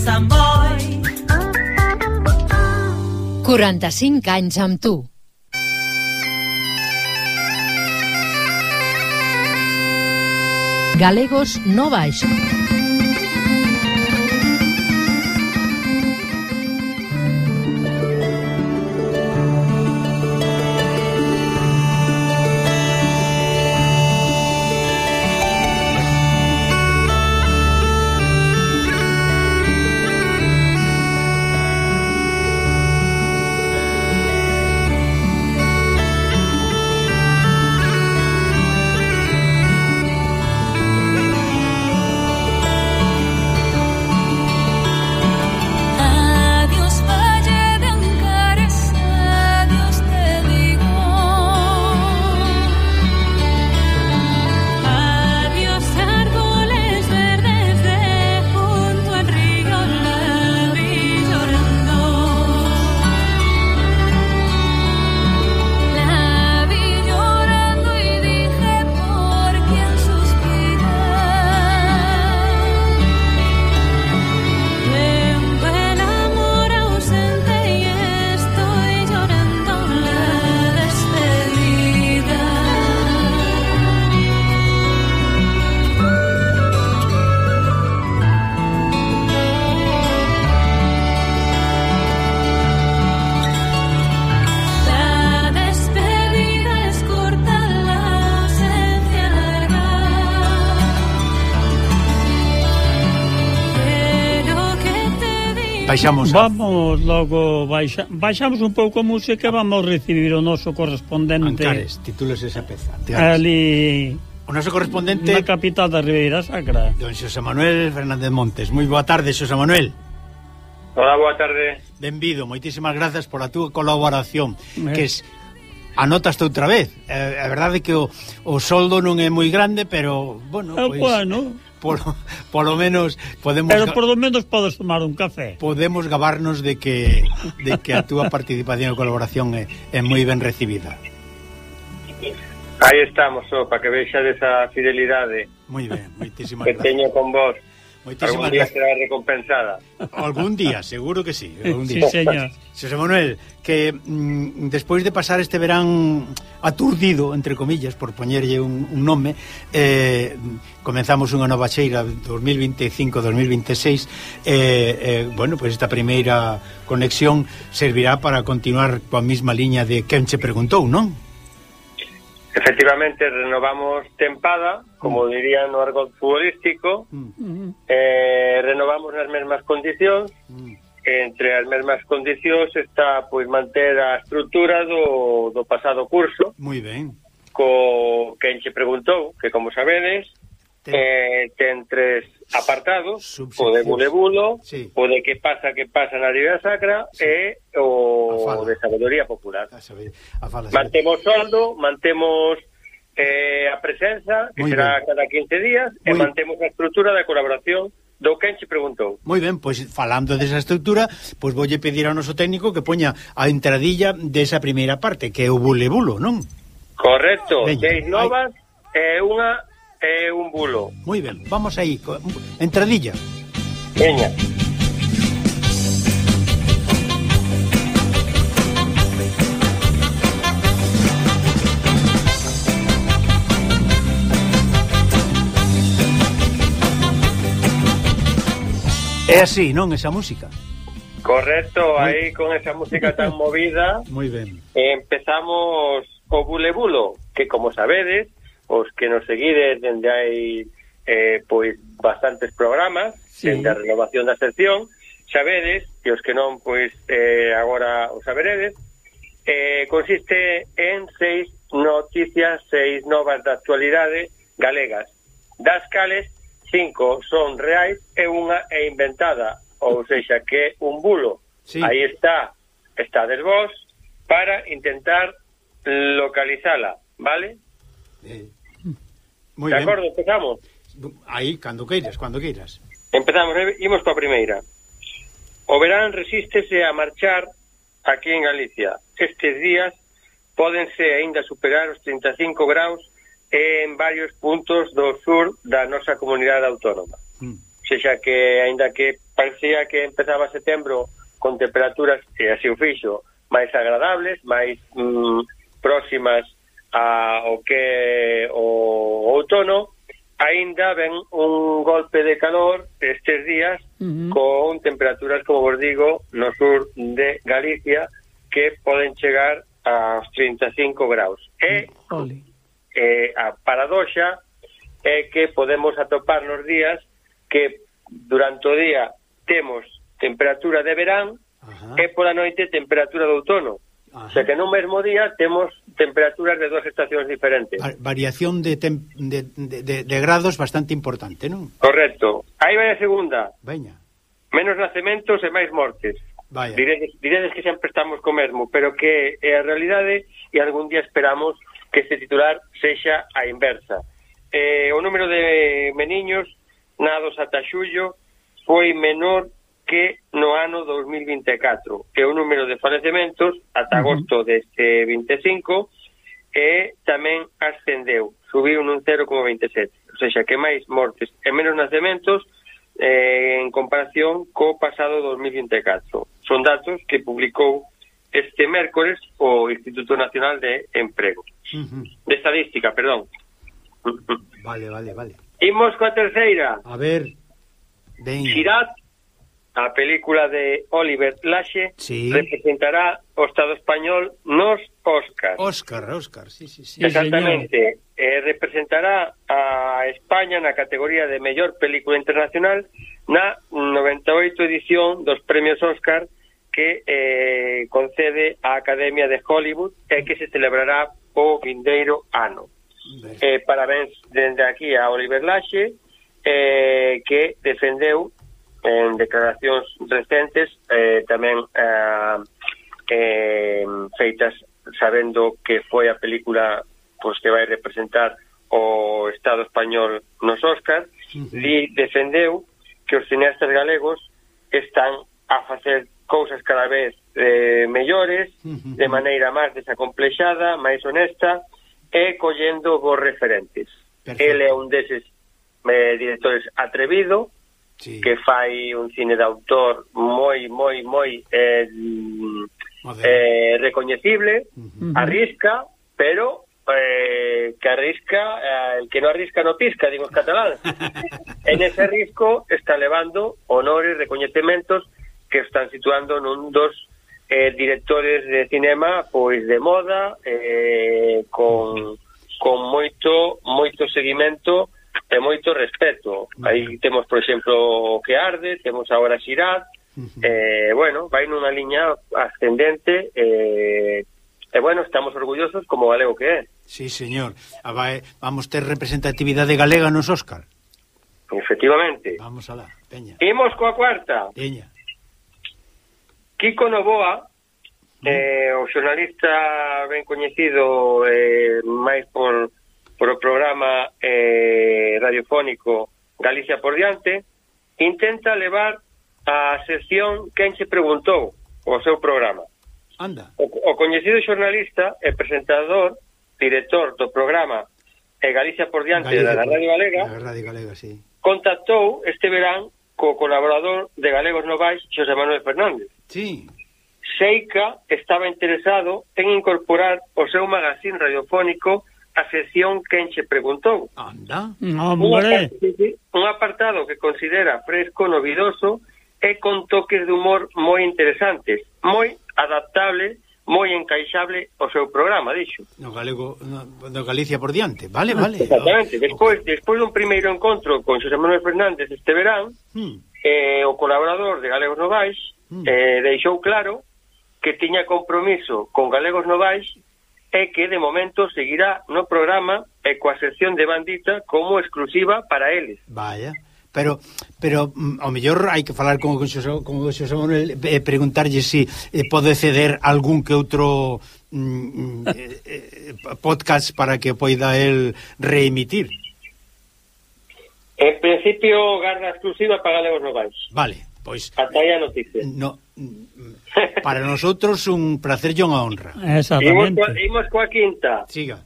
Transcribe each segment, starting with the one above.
Sant Boi. 45 anys amb tu. Galegos no baixo. baixamos a... Vamos logo baixa, baixamos un pouco a música e vamos recibir o noso correspondente Ancares, títulos esa peza. Ancares. Ali O noso correspondente Na capital da Ribeira Sacra. Don Xosé Manuel Fernández Montes. Moi boa tarde, Xosé Manuel. Hola, boa tarde. Benvido, moitísimas grazas por a túa colaboración eh. Que es anotaste outra vez. eh, é verdade que o, o soldo non é moi grande, pero, bueno, pois... Pues, bueno, polo, polo menos podemos Pero polo menos podes tomar un café. Podemos gabarnos de que de que a túa participación e colaboración é, é moi ben recibida. Aí estamos, so, para que vexades a fidelidade. Moi ben, moitísimas que. Que teño con vos. Moitísimas Algún día será recompensada. Algún día, seguro que sí. Algún día. Sí, señor. José Manuel, que mm, despois de pasar este verán aturdido, entre comillas, por poñerlle un, un nome, eh, comenzamos unha nova xeira 2025-2026, eh, eh, bueno, pois pues esta primeira conexión servirá para continuar coa mesma liña de quen che preguntou, non? Efectivamente, renovamos tempada, como mm. diría no argot futbolístico, mm. eh, renovamos nas mesmas condicións, mm. entre as mesmas condicións está pois manter a estrutura do, do pasado curso. Moi ben. Co quen che preguntou, que como sabedes, ten, eh, ten tres apartados, o de bulebulo, sí. o de que pasa, que pasa na Liga Sacra sí. e o de sabedoría popular. A, saber, a fala, Mantemos soldo, mantemos eh, a presenza, que Muy será ben. cada 15 días, Muy... e mantemos a estrutura da colaboración do quen che preguntou. Moi ben, pois falando desa estructura, pois voulle pedir ao noso técnico que poña a entradilla desa primeira parte, que é o bulebulo, non? Correcto, Veña, seis novas e eh, unha e eh, un bulo. Moi ben, vamos aí, entradilla. Veña. É así, non? Esa música. Correcto, Muy... aí con esa música tan movida Muy ben. empezamos co bulebulo, que como sabedes, os que nos seguides dende hai eh, pois bastantes programas, sí. dende a renovación da sección, sabedes, e os que non, pois eh, agora os saberedes, eh, consiste en seis noticias, seis novas da actualidade galegas, das cales cinco son reais e unha é inventada, ou seja, que é un bulo. Sí. Aí está, está del vos para intentar localizala, vale? Eh, moi ben. De acordo, empezamos? Aí, cando queiras, cando queiras. Empezamos, imos coa primeira. O verán resístese a marchar aquí en Galicia. Estes días pódense aínda superar os 35 graus en varios puntos do sur da nosa comunidade autónoma. Mm. Sexa que, aínda que parecía que empezaba setembro con temperaturas, e así o fixo, máis agradables, máis mm, próximas o que o outono, aínda ven un golpe de calor estes días uh -huh. con temperaturas, como vos digo, no sur de Galicia que poden chegar aos 35 graus. E Oli eh, a paradoxa é que podemos atopar nos días que durante o día temos temperatura de verán Ajá. e pola noite temperatura de outono. Ajá. O sea que no mesmo día temos temperaturas de dos estacións diferentes. Variación de, tem de, de, de, de grados bastante importante, non? Correcto. Aí vai a segunda. Veña. Menos nacementos e máis mortes. Vaya. Diredes, diredes que sempre estamos co mesmo, pero que é a realidade e algún día esperamos que este titular sexa a inversa. Eh, o número de meniños nados ata xullo foi menor que no ano 2024 e o número de falecementos ata agosto deste 25 e tamén ascendeu, subiu nun 0,27 O seja, que máis mortes e menos nacementos eh, en comparación co pasado 2024 son datos que publicou este mércores o Instituto Nacional de Emprego. Uh -huh. De Estadística, perdón. Vale, vale, vale. Imos coa terceira. A ver. Ben. Xirat, a película de Oliver Laxe, sí. representará o Estado español nos Óscar. Óscar, Óscar, sí, sí, sí. Exactamente. Eh, representará a España na categoría de mellor película internacional na 98 edición dos premios Óscar que eh, concede a Academia de Hollywood e que se celebrará o vindeiro ano. Eh, parabéns dende aquí a Oliver Laxe, eh, que defendeu en declaracións recentes eh, tamén eh, eh, feitas sabendo que foi a película pois, que vai representar o Estado español nos Óscar, uh -huh. di defendeu que os cineastas galegos están a facer cousas cada vez eh, mellores, de maneira máis desacomplexada, máis honesta, e collendo vos referentes. Perfecto. Ele é un deses eh, directores atrevido, sí. que fai un cine de autor moi, moi, moi eh, Moderno. eh, recoñecible, arrisca, pero eh, que arrisca, eh, el que no arrisca no pisca, digo os catalán. en ese risco está levando honores, recoñecementos, que están situando nun dos eh, directores de cinema pois de moda eh, con, con moito moito seguimento e moito respeto. Aí temos por exemplo que arde temos agora Xirad eh, bueno, vai nunha liña ascendente eh, e bueno, estamos orgullosos como galego que é. Sí, señor. Ah, vai, eh, vamos ter representatividade galega nos Óscar? Efectivamente. Vamos alá, Peña Imos coa cuarta. Peña Kiko Novoa, eh, o xornalista ben coñecido eh, máis por, por o programa eh, radiofónico Galicia por diante, intenta levar a sección Quen se preguntou o seu programa. Anda. O, o coñecido xornalista e presentador, director do programa eh, Galicia por diante Galicia, da Radio Galega, da Radio Galega sí. contactou este verán co colaborador de Galegos Novais, Xosé Manuel Fernández Sí. Seica estaba interesado en incorporar o seu magazín radiofónico a sección Quen che preguntou. Anda, hombre. Un apartado que considera fresco, novidoso e con toques de humor moi interesantes, moi adaptable, moi encaixable ao seu programa, dixo. No galego, no, no Galicia por diante, vale, vale. Exactamente, despois, despois dun primeiro encontro con José Manuel Fernández este verán, hmm. eh, o colaborador de Galegos Novais, mm. eh, deixou claro que tiña compromiso con Galegos Novais e que de momento seguirá no programa e coa sección de bandita como exclusiva para eles. Vaya, pero pero mm, ao mellor hai que falar con o Xosé, con o Xosé Manuel e eh, preguntarlle se si, eh, pode ceder algún que outro mm, mm eh, eh, podcast para que poida el reemitir. En principio, garda exclusiva para Galegos Novais. Vale. Pois Ata aí a noticia. No, para nosotros un placer e unha honra. Exactamente. Imos coa, imos coa quinta. Siga.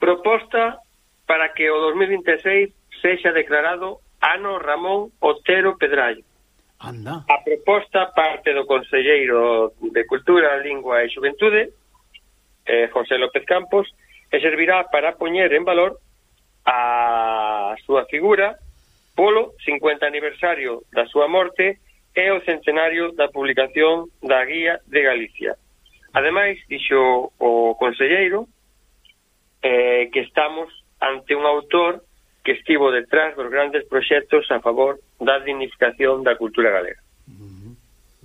Proposta para que o 2026 sexa declarado Ano Ramón Otero Pedrallo. Anda. A proposta parte do Conselleiro de Cultura, Lingua e Xuventude, eh, José López Campos, e servirá para poñer en valor a súa figura Polo 50 aniversario da súa morte é o centenario da publicación da Guía de Galicia. Ademais, dixo o conselleiro eh, que estamos ante un autor que estivo detrás dos grandes proxectos a favor da dignificación da cultura galega. Uh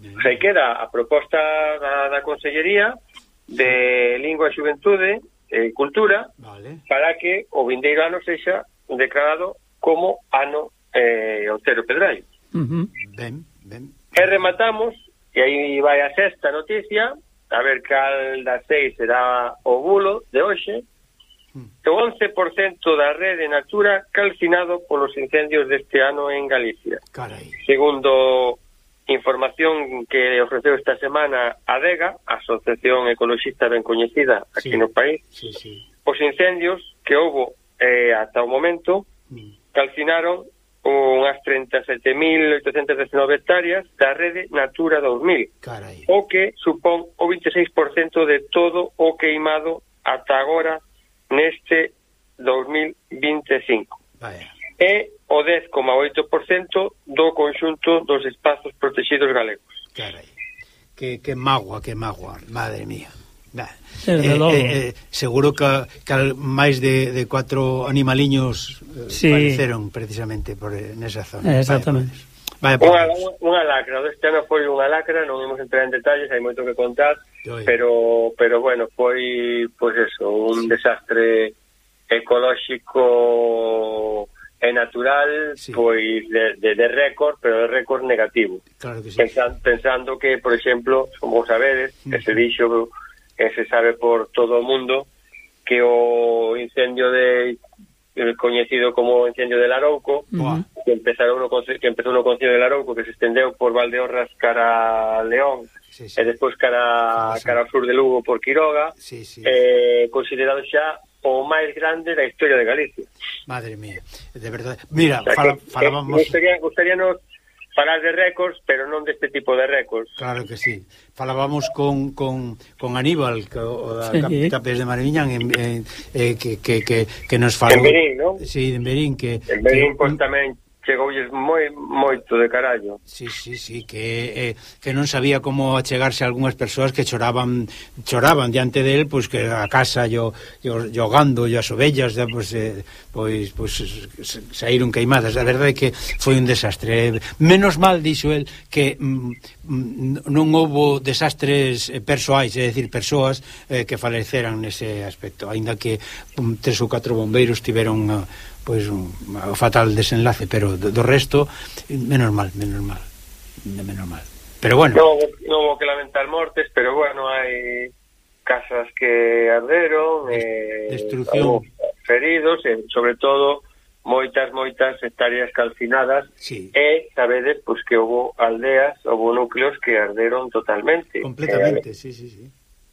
-huh. Se queda a proposta da, da Consellería de Lingua e Xuventude e eh, Cultura vale. para que o vindeiro ano sexa declarado como ano eh, Otero Pedreiro. Uh -huh. Ben, ben. E rematamos, e aí vai a sexta noticia, a ver cal das seis será o bulo de hoxe, O 11% da rede Natura calcinado polos incendios deste ano en Galicia. Carai. Segundo información que ofreceu esta semana a DEGA, Asociación Ecologista ben coñecida aquí sí. no país, sí, sí. os incendios que houbo eh, ata o momento mm. calcinaron unhas 37.819 hectáreas da rede Natura 2000, Carai. o que supón o 26% de todo o queimado ata agora neste 2025. Vaya. E o 10,8% do conxunto dos espazos protegidos galegos. Carai. Que, que magua, que magua, madre mía. Nah. Desde eh, logo. Eh, eh, seguro que, que máis de, de cuatro animaliños eh, sí. apareceron precisamente por eh, nesa zona. Eh, exactamente. Vaya, vaya unha, unha lacra, este ano foi unha lacra, non imos entrar en detalles, hai moito que contar, pero pero bueno, foi pois pues eso, un sí. desastre ecolóxico e natural sí. pois de, de, de récord, pero de récord negativo. Claro que sí. Pensan, pensando que, por exemplo, como sabedes, que se dixo e se sabe por todo o mundo que o incendio de eh, coñecido como incendio del Arouco, que empezaron no que empezou no Concello del Arouco, que se estendeu por Valdeorras cara León, sí, sí. Eh, e despois cara sí, sí. cara ao sur de Lugo por Quiroga, sí, sí. eh considerado xa o máis grande da historia de Galicia. Madre mía, de verdade. Mira, o sea, fal, que, falábamos... Gustaría, gustaríanos falar de récords, pero non deste tipo de récords. Claro que sí. Falábamos con, con, con Aníbal, que, o da sí, Capes de Mariñán, en, en, eh, que, que, que, que nos falou... En Berín, non? Sí, en Berín. Que, en Berín, que, pois tamén chegoulles moi moito de carallo. Sí, sí, sí, que eh, que non sabía como achegarse a algunhas persoas que choraban choraban diante del, pois que a casa yo yo jogando e as ovellas, da, pois, eh, pois pois saíron queimadas. A verdade é que foi un desastre. Menos mal dixo el que mm, mm non houbo desastres eh, persoais, é dicir, persoas eh, que faleceran nese aspecto, aínda que um, tres ou catro bombeiros tiveron uh, pois un, o fatal desenlace, pero do, do resto menos mal, menos mal, menos mal. Pero bueno, non no hubo que lamentar mortes, pero bueno, hai casas que arderon, eh, destrucción, feridos, e sobre todo moitas moitas hectáreas calcinadas sí. e sabedes pois que houve aldeas, houve núcleos que arderon totalmente. Eh, Completamente, eh, sí, sí, sí.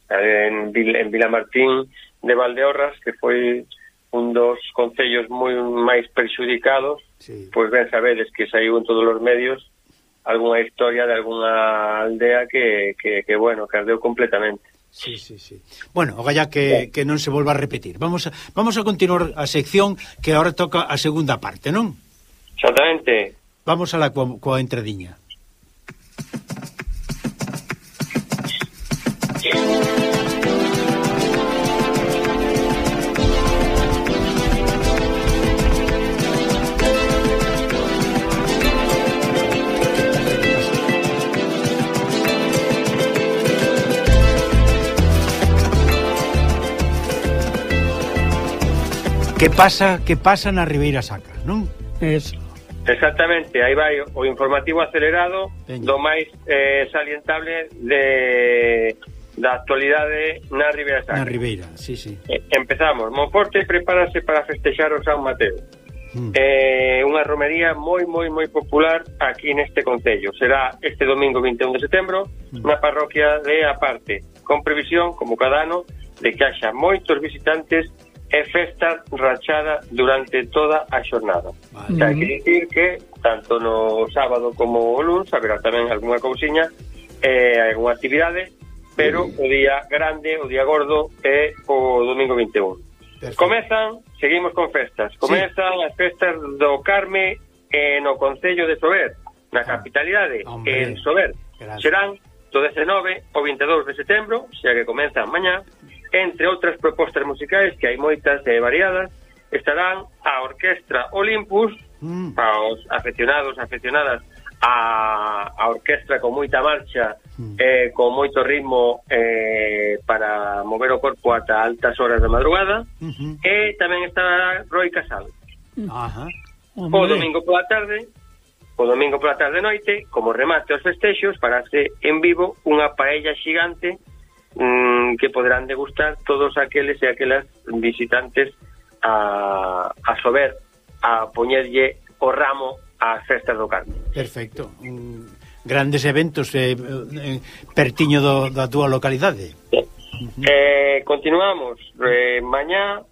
En, en Vilamartín de Valdeorras, que foi un dos concellos moi máis perxudicados, sí. pois ben sabedes que saiu en todos os medios algunha historia de algunha aldea que, que, que bueno, que ardeu completamente. Sí, sí, sí. Bueno, ogalla que, que non se volva a repetir. Vamos a, vamos a continuar a sección que agora toca a segunda parte, non? Exactamente. Vamos a la coa, coa entradiña. Que pasa, que pasa na Ribeira Sacra, non? Eso. Exactamente, aí vai o informativo acelerado Teño. do máis eh, salientable de da actualidade na Ribeira Sacra. Na Ribeira, sí, sí. Eh, empezamos. Monforte prepárase para festexar o San Mateo. Mm. Eh, unha romería moi, moi, moi popular aquí neste Concello. Será este domingo 21 de setembro mm. na parroquia de Aparte, con previsión, como cada ano, de que haxa moitos visitantes e festa rachada durante toda a xornada. Vale. O sea, que dicir que tanto no sábado como o lunes haberá tamén algunha cousiña e eh, algunha actividade, pero o día grande, o día gordo é o domingo 21. Perfecto. Comezan, seguimos con festas. Comezan sí. as festas do Carme eh, no Concello de Sober, na ah, capitalidade, Hombre. en Sober. Gracias. Serán do 19 ao 22 de setembro, xa que comezan mañá, entre outras propostas musicais, que hai moitas e variadas, estarán a Orquestra Olympus, mm. para os afeccionados, afeccionadas, a, a orquestra con moita marcha, mm. eh, con moito ritmo eh, para mover o corpo ata altas horas da madrugada, mm -hmm. e tamén estará Roy Casal. Mm. Ajá. Hombre. O domingo pola tarde, o domingo pola tarde noite, como remate aos festexos, farase en vivo unha paella xigante mmm, que poderán degustar todos aqueles e aquelas visitantes a, a sober, a poñerlle o ramo ás festas do Carme. Perfecto. Mm, grandes eventos eh, eh, pertiño do, da túa localidade. Sí. Eh, continuamos. Eh, mañá,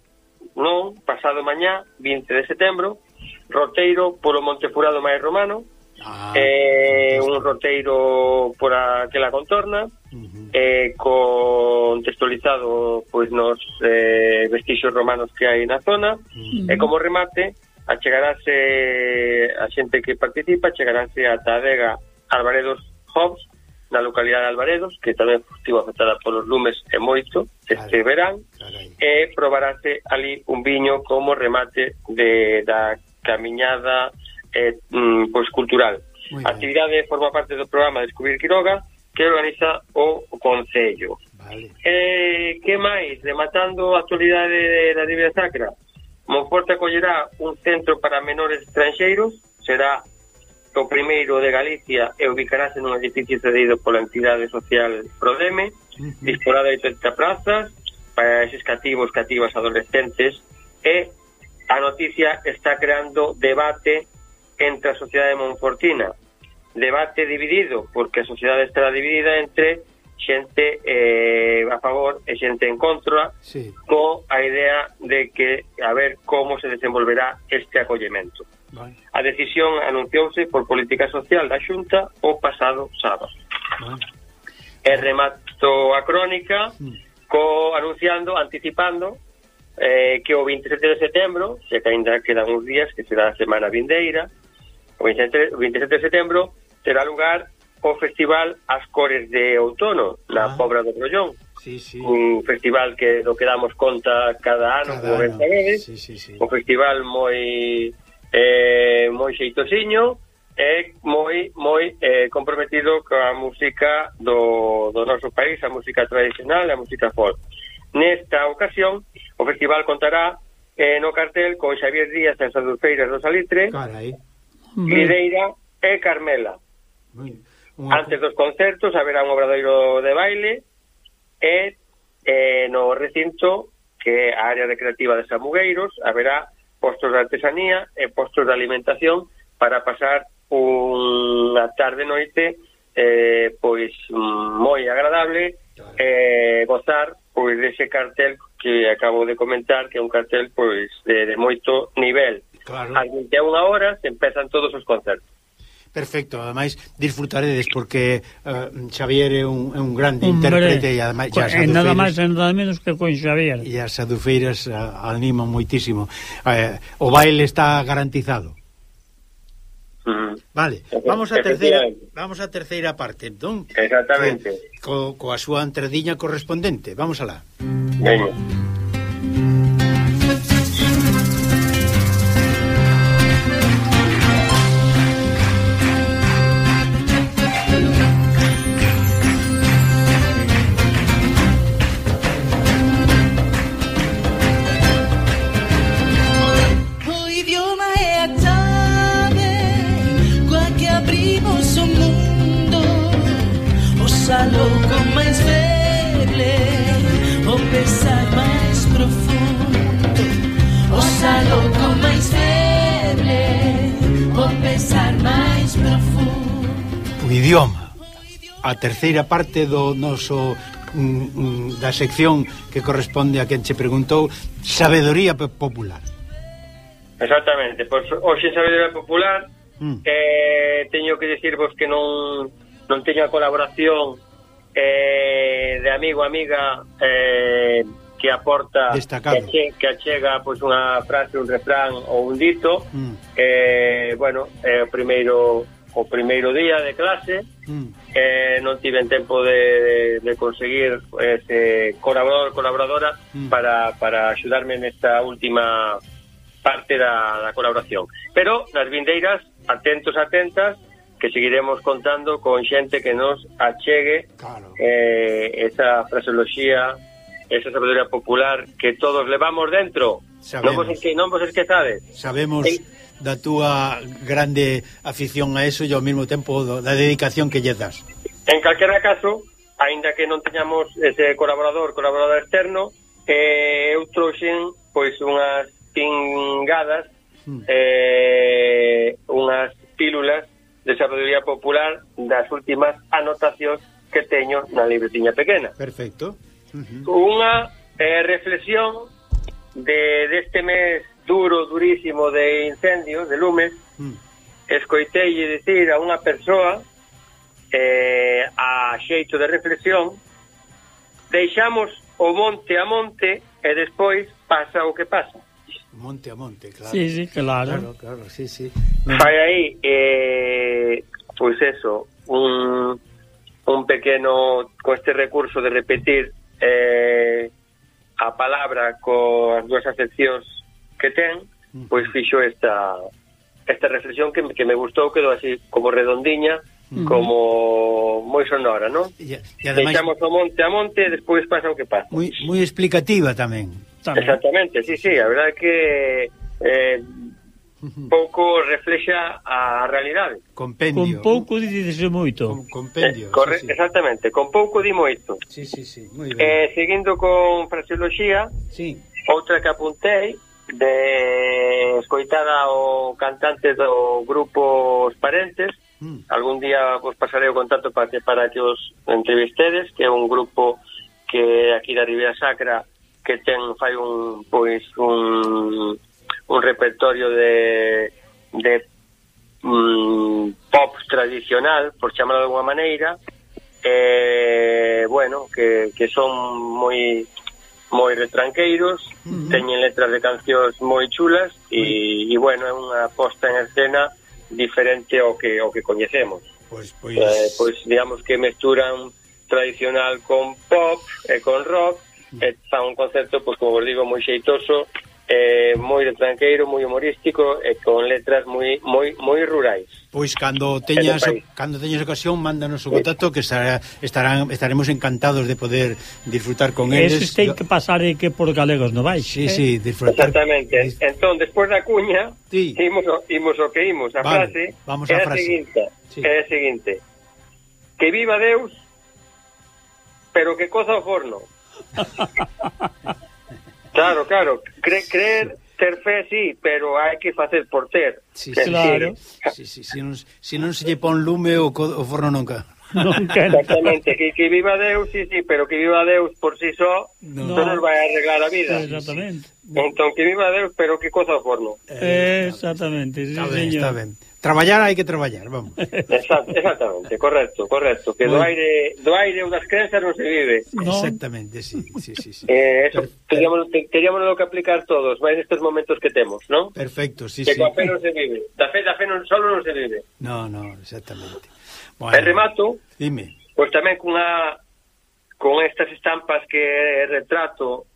non, pasado mañá, 20 de setembro, roteiro polo Montefurado Máis Romano, Ah, eh, un roteiro por aquela contorna uh -huh. eh, contextualizado pois nos eh, vestixios romanos que hai na zona uh -huh. e como remate achegarase a xente que participa achegarase a Tadega Alvaredos Hobbs na localidade de Alvaredos, que tamén estivo afectada polos lumes e moito este verán, carai. e probarase ali un viño como remate de, da camiñada eh, mm, pois cultural. A actividade forma parte do programa Descubrir Quiroga que organiza o Concello. Vale. Eh, que máis? Rematando a actualidade da Divina Sacra, Monforte acollerá un centro para menores estranxeiros, será o primeiro de Galicia e ubicarase nun edificio cedido pola entidade social Prodeme, disporada disporá de 30 prazas para eses cativos, cativas adolescentes e a noticia está creando debate entre a sociedade monfortina. Debate dividido, porque a sociedade estará dividida entre xente eh, a favor e xente en contra sí. co a idea de que a ver como se desenvolverá este acollemento. Vale. A decisión anunciouse por política social da Xunta o pasado sábado. Vale. E remato a crónica sí. co anunciando, anticipando eh, que o 27 de setembro, se que ainda quedan uns días, que será a semana vindeira, O 27, o 27 de setembro terá lugar o festival As Cores de Outono na ah, Pobra do Crollón. Sí, sí. Un festival que do que damos conta cada ano, cada ano. Sí, sí, sí. un festival moi eh, moi xeitosiño e moi moi eh, comprometido coa música do, do noso país, a música tradicional e a música folk. Nesta ocasión, o festival contará eh, no cartel con Xavier Díaz en Santurfeiras do Salitre, Carai. Videira e Carmela. Antes dos concertos haberá un obradoiro de baile e eh, no recinto que é a área recreativa de Samugueiros haberá postos de artesanía e postos de alimentación para pasar unha tarde noite eh, pois moi agradable eh, gozar pois dese cartel que acabo de comentar que é un cartel pois de, de moito nivel. Claro. unha 21 horas empezan todos os concertos. Perfecto, ademais disfrutaredes porque uh, Xavier é un, é un grande Hombre, intérprete e ademais co, e nada máis e eh, nada menos que con Xavier. E as adufeiras uh, eh, animan moitísimo. Uh, o baile está garantizado. Uh -huh. Vale, vamos a terceira vamos a terceira parte, entón. Exactamente. Co, coa súa entrediña correspondente. Vamos alá. Veña. idioma. A terceira parte do noso mm, mm, da sección que corresponde a quen che preguntou, sabedoría popular. Exactamente, pois hoxe sabedoría popular mm. eh, teño que dicirvos que non non teño a colaboración eh, de amigo amiga eh, que aporta Destacado. que, che, que achega pois unha frase, un refrán ou un dito. Mm. Eh, bueno, eh, primeiro o primeiro día de clase mm. eh, non tiven tempo de, de conseguir ese colaborador, colaboradora mm. para, para axudarme nesta última parte da, da colaboración pero nas vindeiras atentos, atentas que seguiremos contando con xente que nos achegue claro. eh, esa fraseoloxía esa sabiduría popular que todos levamos dentro Sabemos. Non vos, esque, non vos esquezades. Sabemos en, da túa grande afición a eso e ao mesmo tempo do, da dedicación que lle das. En calquera caso, aínda que non teñamos ese colaborador, colaborador externo, eh, eu trouxen pois unhas pingadas, mm. eh, unhas pílulas de sabedoría popular das últimas anotacións que teño na libretiña pequena. Perfecto. Uh -huh. Unha eh, reflexión de deste de mes duro, durísimo de incendios, de lumes, mm. escoitei dicir a unha persoa eh, a xeito de reflexión deixamos o monte a monte e despois pasa o que pasa. Monte a monte, claro. Sí, sí, claro. Claro, claro, sí, sí. Fai aí, eh, pois eso, un, un pequeno, con este recurso de repetir eh, a palabra coas dúas acepcións que ten, pois fixo esta esta reflexión que, que me gustou, quedou así como redondiña, Mm. como moi sonora, non? E, e ademais... Deixamos o monte a monte e despois pasa o que pasa. Moi, moi explicativa tamén. tamén. Exactamente, sí, sí, a verdade que eh, pouco reflexa a realidade. Compendio. Con pouco dices moito. Com, compendio. Eh, corre, sí, sí. Exactamente, con pouco di moito. Sí, sí, sí, moi eh, ben. Eh, seguindo con fraseoloxía, sí. outra que apuntei, de escoitar ao cantante do grupo Os Parentes. Mm. Algún día vos pasarei o contacto para que para que os entrevistedes, que é un grupo que aquí da Ribeira Sacra que ten fai un pois un un repertorio de de mm, pop tradicional, por chamarlo de alguma maneira. Eh, bueno, que, que son moi moi retranqueiros, uh -huh. teñen letras de cancións moi chulas e, uh -huh. e bueno, é unha posta en escena diferente ao que ao que coñecemos. Pois pois eh, pois digamos que mesturan tradicional con pop e con rock, uh -huh. e fan un concepto pois como vos digo moi xeitoso eh, moi de tranqueiro, moi humorístico e con letras moi moi moi rurais. Pois cando teñas cando teñas ocasión, mándanos o contacto que estará, estarán estaremos encantados de poder disfrutar con eles. Eso ten que pasar e que por galegos non vai. Sí, eh? sí, disfrutar. Exactamente. Dis... Entón, despois da cuña, sí. imos, imos o que imos, a vale, frase. Vamos a frase. Seguinte, sí. É a seguinte. Que viva Deus, pero que coza o forno. Claro, claro. Cre creer, ter fe, sí, pero hai que facer por ter. Sí, sí, claro. Sí, sí, sí, non, se non se lle pon lume o, o forno nunca. nunca. Exactamente, que, que viva Deus, sí, sí, pero que viva Deus por sí só, no. non nos vai arreglar a vida. Exactamente. Entón, que viva Deus, pero que cosa o forno. Exactamente, sí, está ben, señor. Está ben. Traballar hai que traballar, vamos. Exact, exactamente, correcto, correcto, que bueno. do aire do aire ou das crenzas non se vive. ¿no? Exactamente, sí, sí, sí, sí. Eh, eso teríamos, teríamos que aplicar todos, vai nestes momentos que temos, non? Perfecto, sí, que sí. Que coa fe non se vive. Da fe, da fe non solo non se vive. No, no, exactamente. Bueno. E remato. Dime. Pois tamén cunha con estas estampas que retrato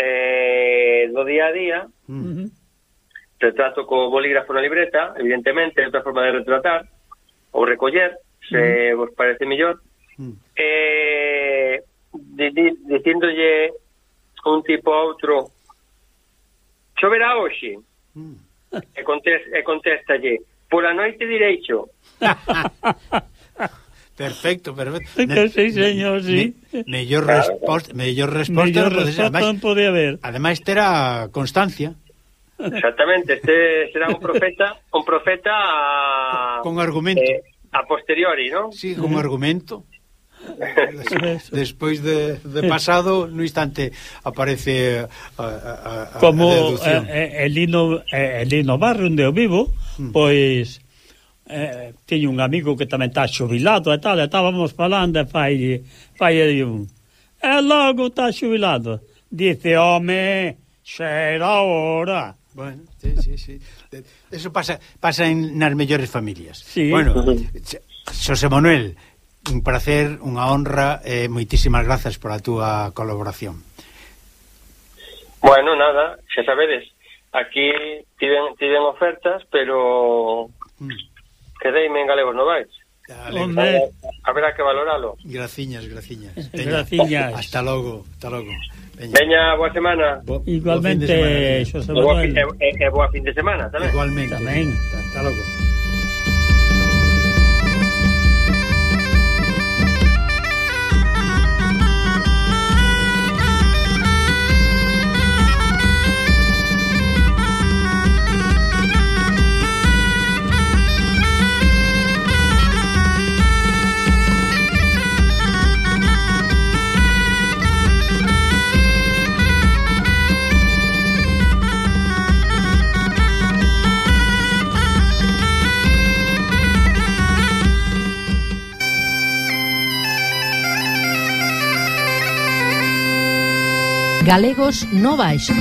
eh, do día a día. Mhm. -huh retrato co bolígrafo na libreta, evidentemente, é outra forma de retratar, ou recoller, se mm. vos parece mellor. Mm. Eh, di, di, dicíndolle un tipo a outro, choverá hoxe? Mm. E, contest, e contéstalle, pola noite direito. Perfecto, perfecto. Que sí, señor, sí. Mellor claro, resposta, mellor resposta, mellor resposta, ademais, pode haber. Ademais terá constancia. Exactamente, este será un profeta, un profeta con, con argumento. Eh, a posteriori, ¿no? Sí, con argumento. Despois de, de pasado, no instante aparece a, a, a como a deducción. eh, Elino eh, Elino eh, Barrio onde eu vivo, mm. pois eh, teño un amigo que tamén está xubilado e tal, e estábamos falando e fai fai un. E logo está xubilado. Dice, home, será hora Bueno, sí, sí, sí. Eso pasa pasa en nas mellores familias. Sí. Bueno, Xosé Manuel, un placer, unha honra, eh, moitísimas grazas por a túa colaboración. Bueno, nada, xa sabedes, aquí tiven, tiven ofertas, pero mm. quedeime en Galegos Novais. Haberá que valoralo. Graciñas, graciñas. Graciñas. Hasta logo, hasta logo. Veña, Veña boa semana. Bo, Igualmente, Xosé Manuel. E boa, fin, e, e, e boa fin de semana tamén. Igualmente. Tamén. Está loco. galegos no baixo.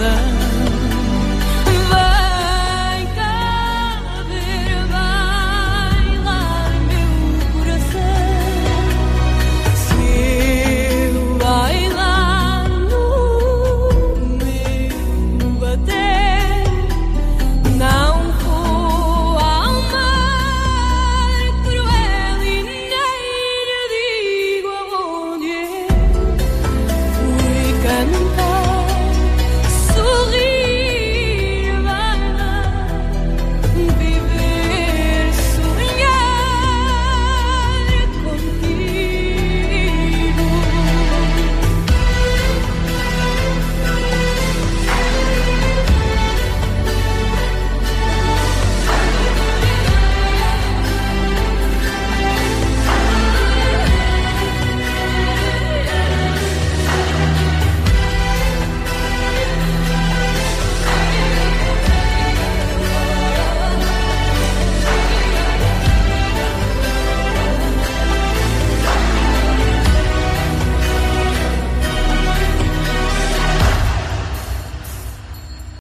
sun